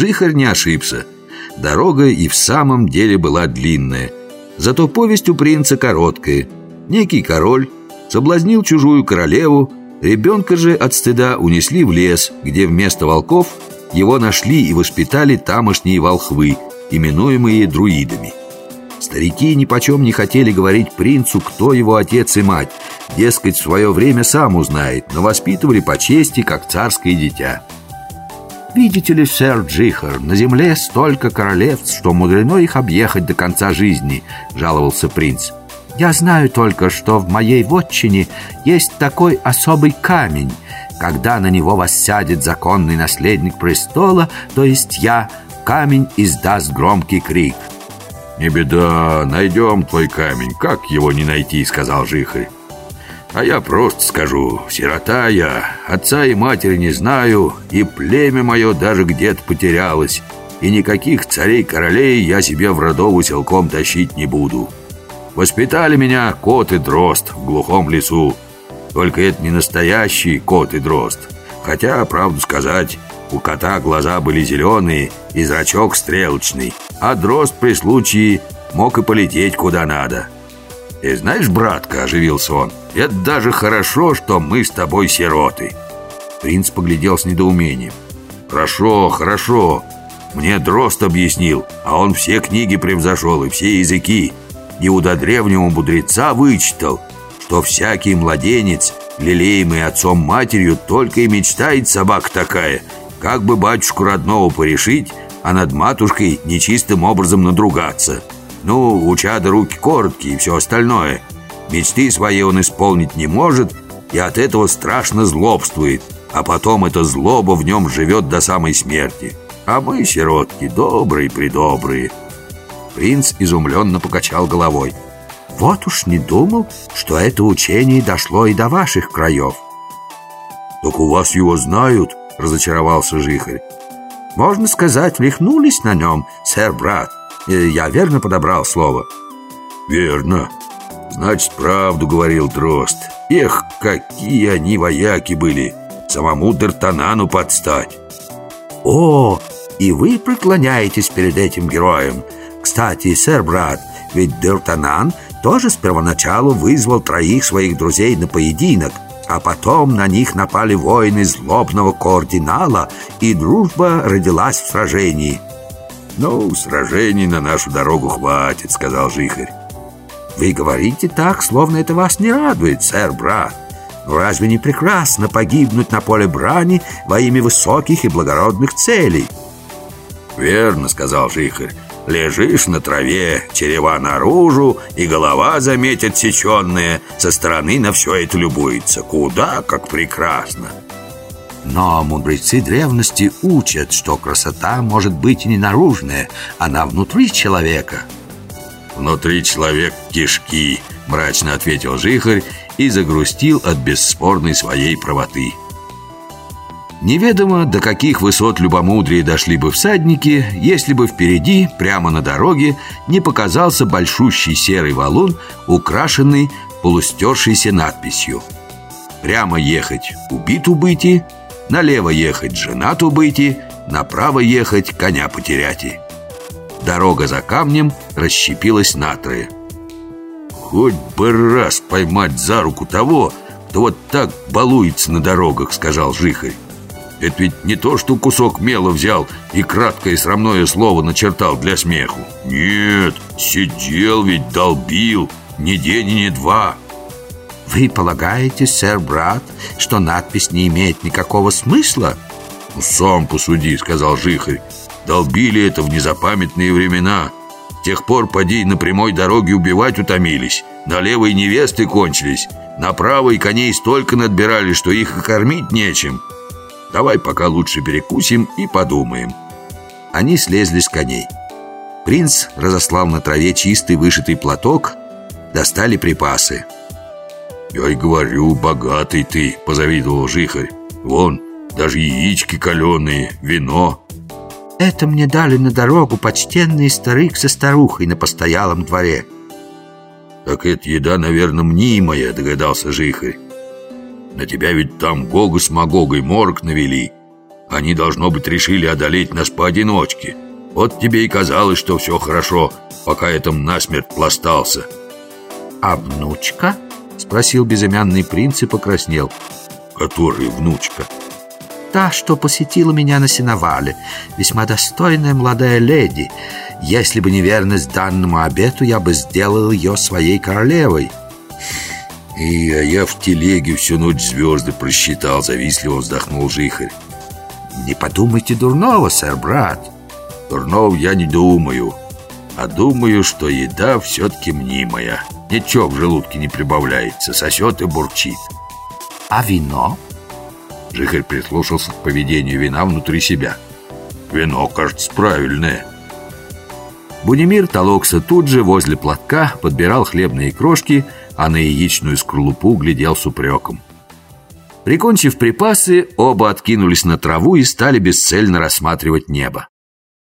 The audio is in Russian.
Жихарь не ошибся. Дорога и в самом деле была длинная. Зато повесть у принца короткая. Некий король соблазнил чужую королеву, ребенка же от стыда унесли в лес, где вместо волков его нашли и воспитали тамошние волхвы, именуемые друидами. Старики ни почем не хотели говорить принцу, кто его отец и мать. Дескать, в свое время сам узнает, но воспитывали по чести, как царское дитя. «Видите ли, сэр Джихар, на земле столько королевств, что мудрено их объехать до конца жизни», — жаловался принц. «Я знаю только, что в моей вотчине есть такой особый камень. Когда на него воссядет законный наследник престола, то есть я, камень издаст громкий крик». «Не беда, найдем твой камень, как его не найти?» — сказал Жихарь. А я просто скажу, сирота я, отца и матери не знаю, и племя мое даже где-то потерялось, и никаких царей-королей я себе в родову селком тащить не буду. Воспитали меня кот и дрозд в глухом лесу, только это не настоящий кот и дрозд, хотя, правду сказать, у кота глаза были зеленые и зрачок стрелочный, а дрозд при случае мог и полететь куда надо». «И знаешь, братка», — оживился он, — «это даже хорошо, что мы с тобой сироты». Принц поглядел с недоумением. «Хорошо, хорошо. Мне Дрозд объяснил, а он все книги превзошел и все языки. И у до древнего мудреца вычитал, что всякий младенец, лелеемый отцом-матерью, только и мечтает собака такая, как бы батюшку родного порешить, а над матушкой нечистым образом надругаться». Ну, у чада руки короткие и все остальное. Мечты свои он исполнить не может и от этого страшно злобствует, а потом эта злоба в нем живет до самой смерти. А мы, сиротки, добрые-предобрые». Принц изумленно покачал головой. «Вот уж не думал, что это учение дошло и до ваших краев». «Так у вас его знают?» — разочаровался Жихарь. «Можно сказать, рехнулись на нем, сэр-брат. Я верно подобрал слово? Верно. Значит, правду говорил Дрозд. Эх, какие они вояки были. Самому Д'Артанану подстать. О, и вы преклоняетесь перед этим героем. Кстати, сэр брат, ведь Д'Артанан тоже с первоначалу вызвал троих своих друзей на поединок, а потом на них напали воины злобного координала, и дружба родилась в сражении. «Ну, сражений на нашу дорогу хватит», — сказал Жихарь. «Вы говорите так, словно это вас не радует, сэр-брат. Но разве не прекрасно погибнуть на поле брани во имя высоких и благородных целей?» «Верно», — сказал Жихарь. «Лежишь на траве, черева наружу, и голова, заметит сеченная, со стороны на все это любуется. Куда как прекрасно!» Но мудрецы древности учат, что красота может быть не наружная, она внутри человека. «Внутри человек кишки», — мрачно ответил Жихарь и загрустил от бесспорной своей правоты. Неведомо, до каких высот любомудрия дошли бы всадники, если бы впереди, прямо на дороге, не показался большущий серый валун, украшенный полустершейся надписью. «Прямо ехать, убит убыти, Налево ехать женату быти, направо ехать коня потеряти. Дорога за камнем расщепилась на трое. «Хоть бы раз поймать за руку того, кто вот так балуется на дорогах», — сказал Жихарь. «Это ведь не то, что кусок мела взял и краткое срамное слово начертал для смеху. Нет, сидел ведь, долбил, ни день и ни два». Вы полагаете, сэр-брат, что надпись не имеет никакого смысла? Ну, сам посуди, сказал Жихарь. Долбили это в незапамятные времена. С тех пор, поди, на прямой дороге убивать утомились. На левой невесты кончились. На правой коней столько надбирали, что их и кормить нечем. Давай пока лучше перекусим и подумаем. Они слезли с коней. Принц разослал на траве чистый вышитый платок, достали припасы. «Я и говорю, богатый ты», — позавидовал Жихарь. «Вон, даже яички каленые, вино». «Это мне дали на дорогу почтенный старик со старухой на постоялом дворе». «Так это еда, наверное, мнимая», — догадался Жихарь. «На тебя ведь там Гога с Магогой морг навели, Они, должно быть, решили одолеть нас поодиночке. Вот тебе и казалось, что все хорошо, пока я там насмерть пластался. А внучка? Спросил безымянный принц и покраснел. Который внучка? Та, что посетила меня на сеновале. Весьма достойная молодая леди. Если бы не верность данному обету, я бы сделал ее своей королевой. И а я в телеге всю ночь звезды просчитал, завистливо вздохнул Жихарь. Не подумайте дурного, сэр, брат. Дурного я не думаю, а думаю, что еда все-таки мнимая. Ничего в желудке не прибавляется, сосет и бурчит. А вино? Жихарь прислушался к поведению вина внутри себя. Вино, кажется, правильное. Будимир толокся тут же возле платка, подбирал хлебные крошки, а на яичную скорлупу глядел с упреком. Прикончив припасы, оба откинулись на траву и стали бесцельно рассматривать небо.